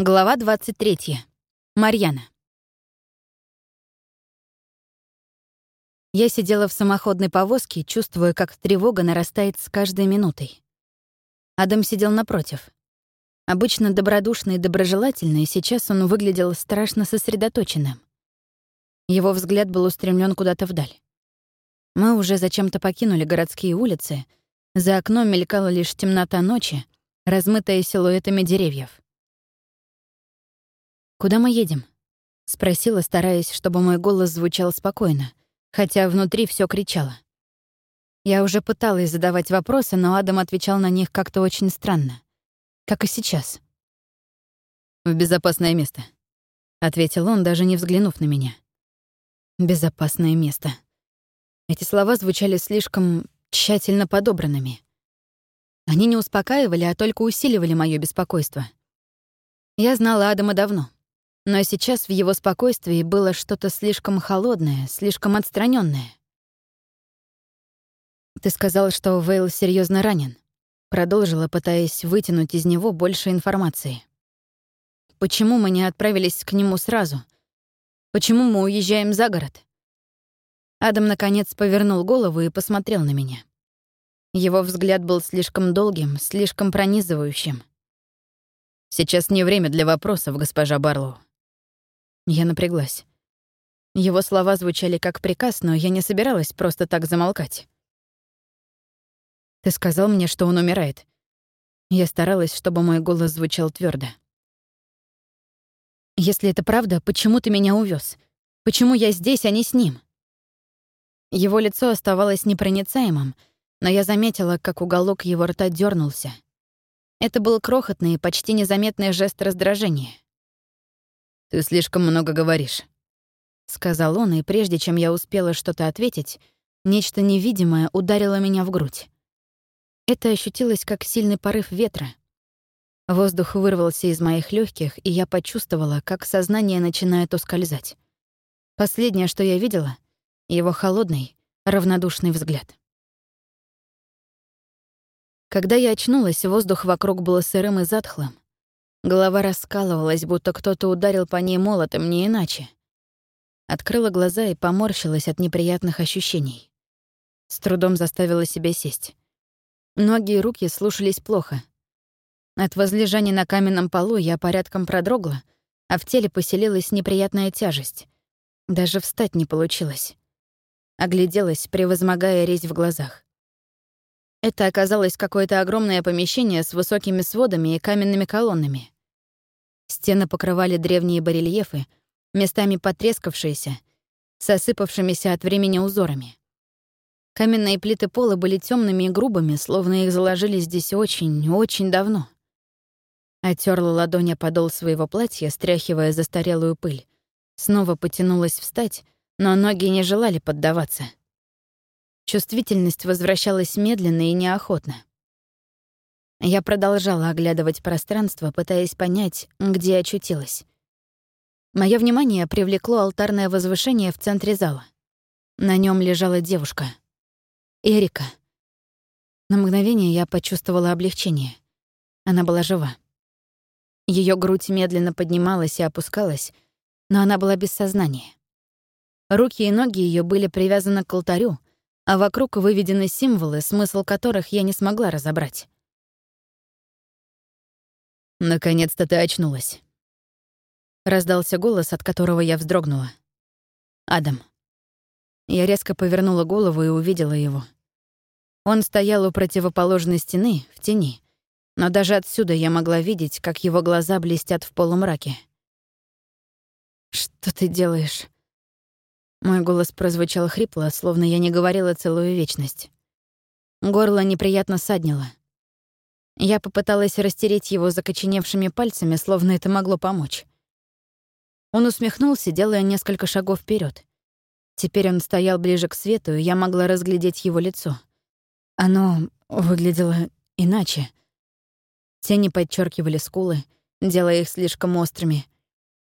Глава 23. Марьяна. Я сидела в самоходной повозке, чувствуя, как тревога нарастает с каждой минутой. Адам сидел напротив. Обычно добродушный и доброжелательный, сейчас он выглядел страшно сосредоточенным. Его взгляд был устремлен куда-то вдаль. Мы уже зачем-то покинули городские улицы, за окном мелькала лишь темнота ночи, размытая силуэтами деревьев. «Куда мы едем?» — спросила, стараясь, чтобы мой голос звучал спокойно, хотя внутри все кричало. Я уже пыталась задавать вопросы, но Адам отвечал на них как-то очень странно. Как и сейчас. «В безопасное место», — ответил он, даже не взглянув на меня. «Безопасное место». Эти слова звучали слишком тщательно подобранными. Они не успокаивали, а только усиливали мое беспокойство. Я знала Адама давно. Но сейчас в его спокойствии было что-то слишком холодное, слишком отстраненное. «Ты сказал, что Вейл серьезно ранен», — продолжила, пытаясь вытянуть из него больше информации. «Почему мы не отправились к нему сразу? Почему мы уезжаем за город?» Адам, наконец, повернул голову и посмотрел на меня. Его взгляд был слишком долгим, слишком пронизывающим. «Сейчас не время для вопросов, госпожа Барлоу. Я напряглась. Его слова звучали как приказ, но я не собиралась просто так замолкать. «Ты сказал мне, что он умирает». Я старалась, чтобы мой голос звучал твердо. «Если это правда, почему ты меня увез? Почему я здесь, а не с ним?» Его лицо оставалось непроницаемым, но я заметила, как уголок его рта дернулся. Это был крохотный почти незаметный жест раздражения. «Ты слишком много говоришь», — сказал он, и прежде чем я успела что-то ответить, нечто невидимое ударило меня в грудь. Это ощутилось как сильный порыв ветра. Воздух вырвался из моих легких, и я почувствовала, как сознание начинает ускользать. Последнее, что я видела — его холодный, равнодушный взгляд. Когда я очнулась, воздух вокруг был сырым и затхлым. Голова раскалывалась, будто кто-то ударил по ней молотом, не иначе. Открыла глаза и поморщилась от неприятных ощущений. С трудом заставила себя сесть. Ноги и руки слушались плохо. От возлежания на каменном полу я порядком продрогла, а в теле поселилась неприятная тяжесть. Даже встать не получилось. Огляделась, превозмогая резь в глазах. Это оказалось какое-то огромное помещение с высокими сводами и каменными колоннами. Стены покрывали древние барельефы, местами потрескавшиеся, с осыпавшимися от времени узорами. Каменные плиты пола были темными и грубыми, словно их заложили здесь очень-очень давно. Отерла ладонь о подол своего платья, стряхивая застарелую пыль. Снова потянулась встать, но ноги не желали поддаваться. Чувствительность возвращалась медленно и неохотно. Я продолжала оглядывать пространство, пытаясь понять, где очутилась. Моё внимание привлекло алтарное возвышение в центре зала. На нём лежала девушка. Эрика. На мгновение я почувствовала облегчение. Она была жива. Её грудь медленно поднималась и опускалась, но она была без сознания. Руки и ноги её были привязаны к алтарю, а вокруг выведены символы, смысл которых я не смогла разобрать. «Наконец-то ты очнулась», — раздался голос, от которого я вздрогнула. «Адам». Я резко повернула голову и увидела его. Он стоял у противоположной стены, в тени, но даже отсюда я могла видеть, как его глаза блестят в полумраке. «Что ты делаешь?» Мой голос прозвучал хрипло, словно я не говорила целую вечность. Горло неприятно саднило. Я попыталась растереть его закоченевшими пальцами, словно это могло помочь. Он усмехнулся, делая несколько шагов вперед. Теперь он стоял ближе к свету, и я могла разглядеть его лицо. Оно выглядело иначе. Тени подчеркивали скулы, делая их слишком острыми —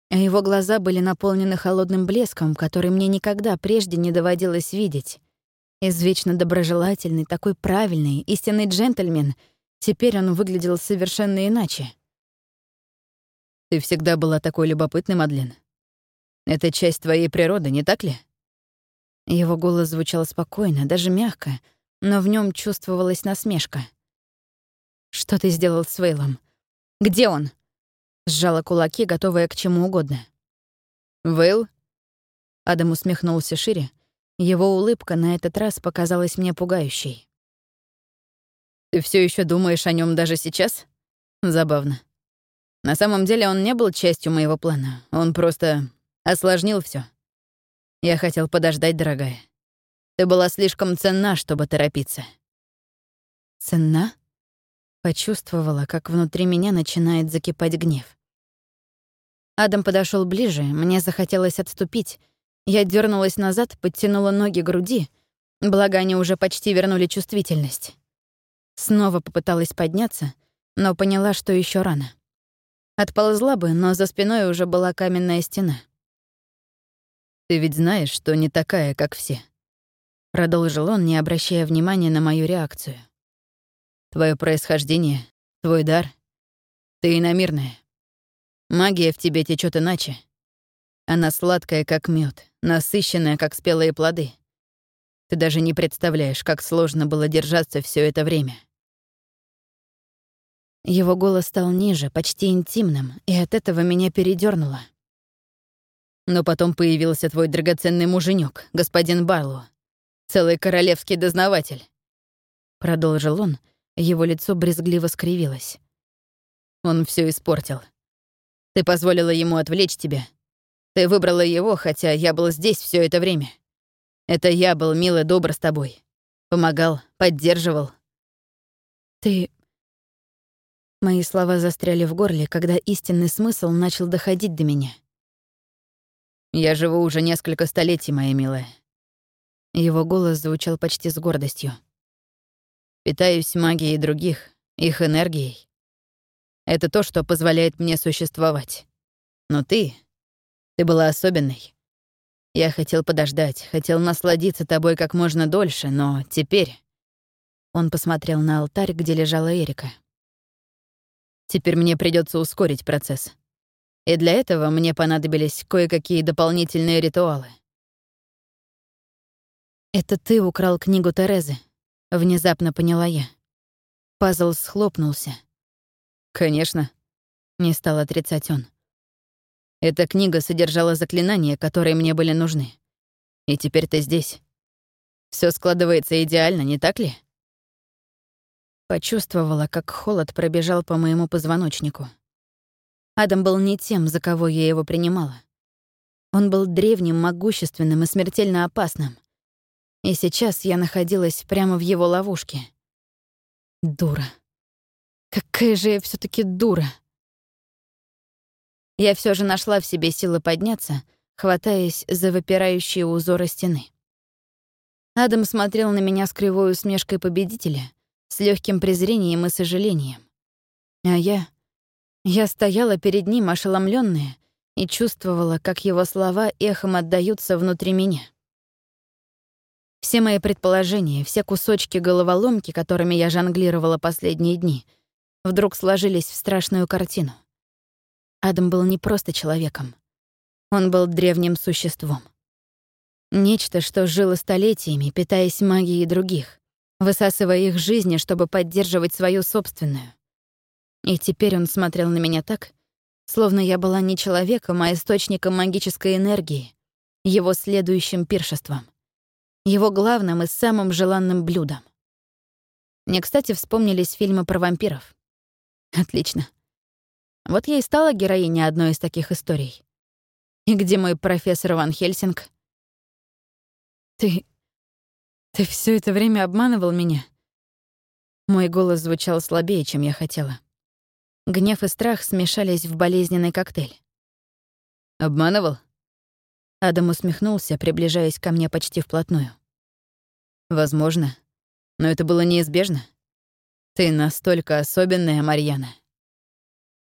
а его глаза были наполнены холодным блеском, который мне никогда прежде не доводилось видеть. Извечно доброжелательный, такой правильный, истинный джентльмен, теперь он выглядел совершенно иначе. Ты всегда была такой любопытной, Мадлен. Это часть твоей природы, не так ли? Его голос звучал спокойно, даже мягко, но в нем чувствовалась насмешка. «Что ты сделал с Вейлом? Где он?» Сжала кулаки, готовая к чему угодно. «Вейл?» Адам усмехнулся шире. Его улыбка на этот раз показалась мне пугающей. «Ты все еще думаешь о нем даже сейчас? Забавно. На самом деле он не был частью моего плана. Он просто осложнил все. Я хотел подождать, дорогая. Ты была слишком ценна, чтобы торопиться. Ценна? Почувствовала, как внутри меня начинает закипать гнев. Адам подошел ближе, мне захотелось отступить. Я дернулась назад, подтянула ноги к груди, благо они уже почти вернули чувствительность. Снова попыталась подняться, но поняла, что еще рано. Отползла бы, но за спиной уже была каменная стена. «Ты ведь знаешь, что не такая, как все», — продолжил он, не обращая внимания на мою реакцию. «Твое происхождение, твой дар, ты иномирная. Магия в тебе течет иначе. Она сладкая, как мед, насыщенная, как спелые плоды. Ты даже не представляешь, как сложно было держаться все это время. Его голос стал ниже, почти интимным, и от этого меня передёрнуло. Но потом появился твой драгоценный муженек, господин Барлоу, целый королевский дознаватель. Продолжил он, его лицо брезгливо скривилось. Он все испортил. Ты позволила ему отвлечь тебя. Ты выбрала его, хотя я был здесь все это время. Это я был мил и добр с тобой. Помогал, поддерживал. Ты Мои слова застряли в горле, когда истинный смысл начал доходить до меня. «Я живу уже несколько столетий, моя милая». Его голос звучал почти с гордостью. «Питаюсь магией других, их энергией. Это то, что позволяет мне существовать. Но ты... Ты была особенной. Я хотел подождать, хотел насладиться тобой как можно дольше, но теперь...» Он посмотрел на алтарь, где лежала Эрика. Теперь мне придется ускорить процесс. И для этого мне понадобились кое-какие дополнительные ритуалы. «Это ты украл книгу Терезы», — внезапно поняла я. Пазл схлопнулся. «Конечно», — не стал отрицать он. «Эта книга содержала заклинания, которые мне были нужны. И теперь ты здесь. Все складывается идеально, не так ли?» Почувствовала, как холод пробежал по моему позвоночнику. Адам был не тем, за кого я его принимала. Он был древним, могущественным и смертельно опасным. И сейчас я находилась прямо в его ловушке. Дура. Какая же я все таки дура. Я все же нашла в себе силы подняться, хватаясь за выпирающие узоры стены. Адам смотрел на меня с кривой усмешкой победителя — с легким презрением и сожалением. А я... Я стояла перед ним ошеломленная и чувствовала, как его слова эхом отдаются внутри меня. Все мои предположения, все кусочки головоломки, которыми я жонглировала последние дни, вдруг сложились в страшную картину. Адам был не просто человеком. Он был древним существом. Нечто, что жило столетиями, питаясь магией других, высасывая их жизни, чтобы поддерживать свою собственную. И теперь он смотрел на меня так, словно я была не человеком, а источником магической энергии, его следующим пиршеством, его главным и самым желанным блюдом. Мне, кстати, вспомнились фильмы про вампиров. Отлично. Вот я и стала героиней одной из таких историй. И где мой профессор Ван Хельсинг? Ты ты все это время обманывал меня?» Мой голос звучал слабее, чем я хотела. Гнев и страх смешались в болезненный коктейль. «Обманывал?» Адам усмехнулся, приближаясь ко мне почти вплотную. «Возможно. Но это было неизбежно. Ты настолько особенная, Марьяна».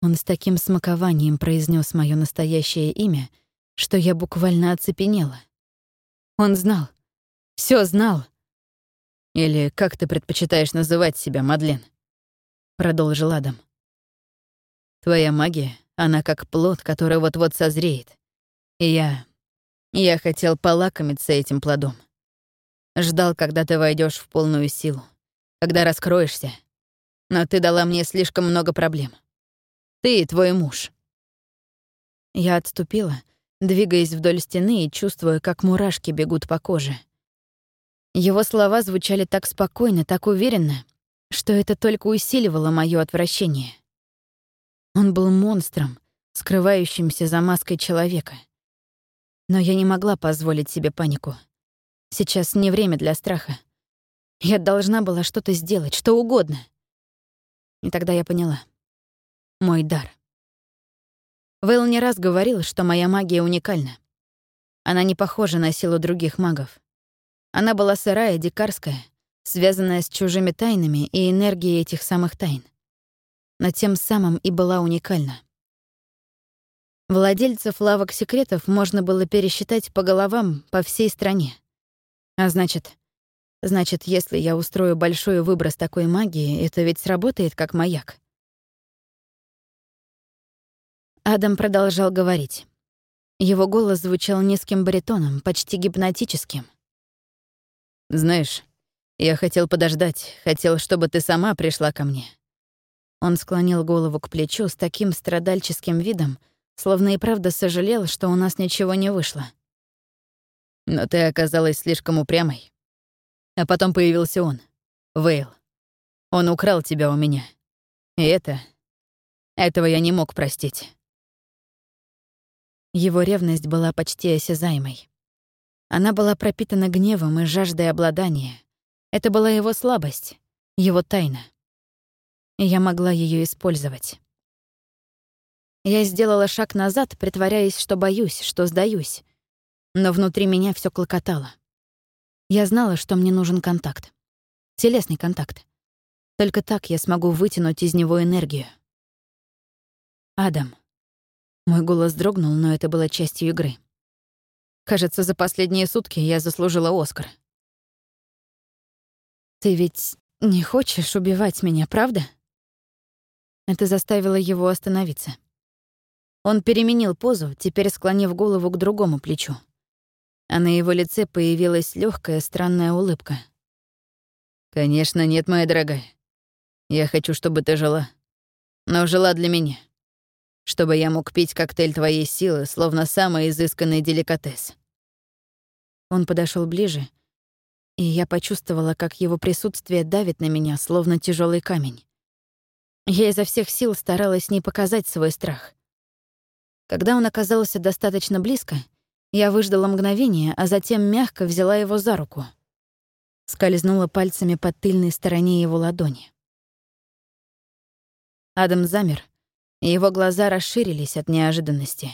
Он с таким смакованием произнес мое настоящее имя, что я буквально оцепенела. Он знал. все знал. Или как ты предпочитаешь называть себя, Мадлен? Продолжил Адам. Твоя магия Она как плод, который вот-вот созреет. И я... Я хотел полакомиться этим плодом. Ждал, когда ты войдешь в полную силу, когда раскроешься. Но ты дала мне слишком много проблем. Ты и твой муж. Я отступила, двигаясь вдоль стены и чувствуя, как мурашки бегут по коже. Его слова звучали так спокойно, так уверенно, что это только усиливало мое отвращение. Он был монстром, скрывающимся за маской человека. Но я не могла позволить себе панику. Сейчас не время для страха. Я должна была что-то сделать, что угодно. И тогда я поняла. Мой дар. Вэлл не раз говорил, что моя магия уникальна. Она не похожа на силу других магов. Она была сырая, дикарская, связанная с чужими тайнами и энергией этих самых тайн. Но тем самым и была уникальна. Владельцев лавок секретов можно было пересчитать по головам по всей стране. А значит, значит, если я устрою большой выброс такой магии, это ведь сработает как маяк. Адам продолжал говорить. Его голос звучал низким баритоном, почти гипнотическим. «Знаешь, я хотел подождать, хотел, чтобы ты сама пришла ко мне». Он склонил голову к плечу с таким страдальческим видом, словно и правда сожалел, что у нас ничего не вышло. Но ты оказалась слишком упрямой. А потом появился он, Вейл. Он украл тебя у меня. И это... Этого я не мог простить. Его ревность была почти осязаемой. Она была пропитана гневом и жаждой обладания. Это была его слабость, его тайна. И я могла ее использовать. Я сделала шаг назад, притворяясь, что боюсь, что сдаюсь. Но внутри меня все клокотало. Я знала, что мне нужен контакт. Телесный контакт. Только так я смогу вытянуть из него энергию. «Адам». Мой голос дрогнул, но это было частью игры. Кажется, за последние сутки я заслужила Оскар. «Ты ведь не хочешь убивать меня, правда?» Это заставило его остановиться. Он переменил позу, теперь склонив голову к другому плечу. А на его лице появилась легкая странная улыбка. «Конечно нет, моя дорогая. Я хочу, чтобы ты жила. Но жила для меня чтобы я мог пить коктейль твоей силы, словно самый изысканный деликатес». Он подошел ближе, и я почувствовала, как его присутствие давит на меня, словно тяжелый камень. Я изо всех сил старалась не показать свой страх. Когда он оказался достаточно близко, я выждала мгновение, а затем мягко взяла его за руку. Скользнула пальцами по тыльной стороне его ладони. Адам замер, его глаза расширились от неожиданности.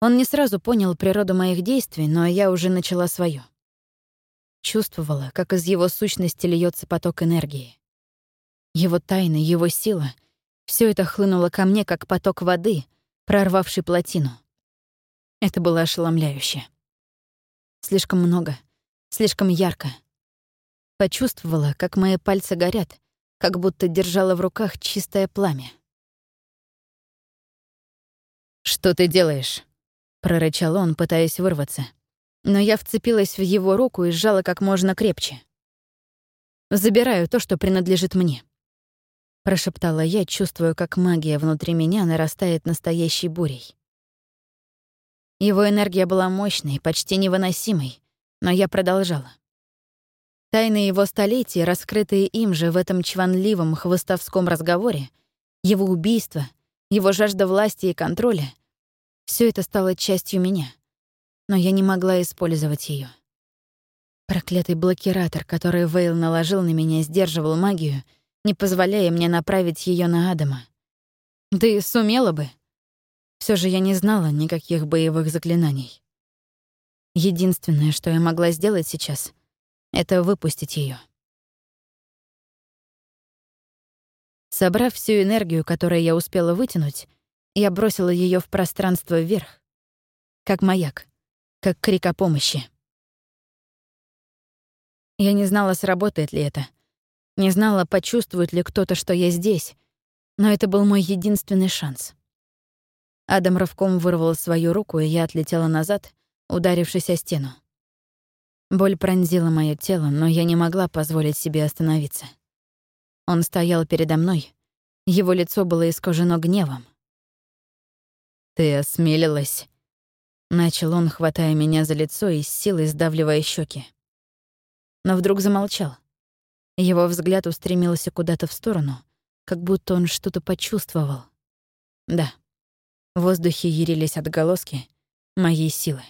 Он не сразу понял природу моих действий, но я уже начала свое. Чувствовала, как из его сущности льется поток энергии. Его тайна, его сила — все это хлынуло ко мне, как поток воды, прорвавший плотину. Это было ошеломляюще. Слишком много, слишком ярко. Почувствовала, как мои пальцы горят, как будто держала в руках чистое пламя. «Что ты делаешь?» — прорычал он, пытаясь вырваться. Но я вцепилась в его руку и сжала как можно крепче. «Забираю то, что принадлежит мне», — прошептала я, чувствуя, как магия внутри меня нарастает настоящей бурей. Его энергия была мощной, почти невыносимой, но я продолжала. Тайны его столетий, раскрытые им же в этом чванливом хвостовском разговоре, его убийство, его жажда власти и контроля — все это стало частью меня, но я не могла использовать ее. Проклятый блокиратор, который Вейл наложил на меня, сдерживал магию, не позволяя мне направить ее на Адама. Да и сумела бы. Все же я не знала никаких боевых заклинаний. Единственное, что я могла сделать сейчас, — это выпустить ее. Собрав всю энергию, которую я успела вытянуть, я бросила ее в пространство вверх, как маяк, как крик о помощи. Я не знала, сработает ли это. Не знала, почувствует ли кто-то, что я здесь, но это был мой единственный шанс. Адам рывком вырвал свою руку, и я отлетела назад, ударившись о стену. Боль пронзила моё тело, но я не могла позволить себе остановиться. Он стоял передо мной, его лицо было искажено гневом. «Ты осмелилась?» Начал он, хватая меня за лицо и с силой сдавливая щеки. Но вдруг замолчал. Его взгляд устремился куда-то в сторону, как будто он что-то почувствовал. Да, в воздухе ярились отголоски моей силы.